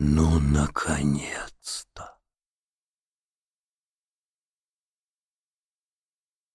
Ну, наконец.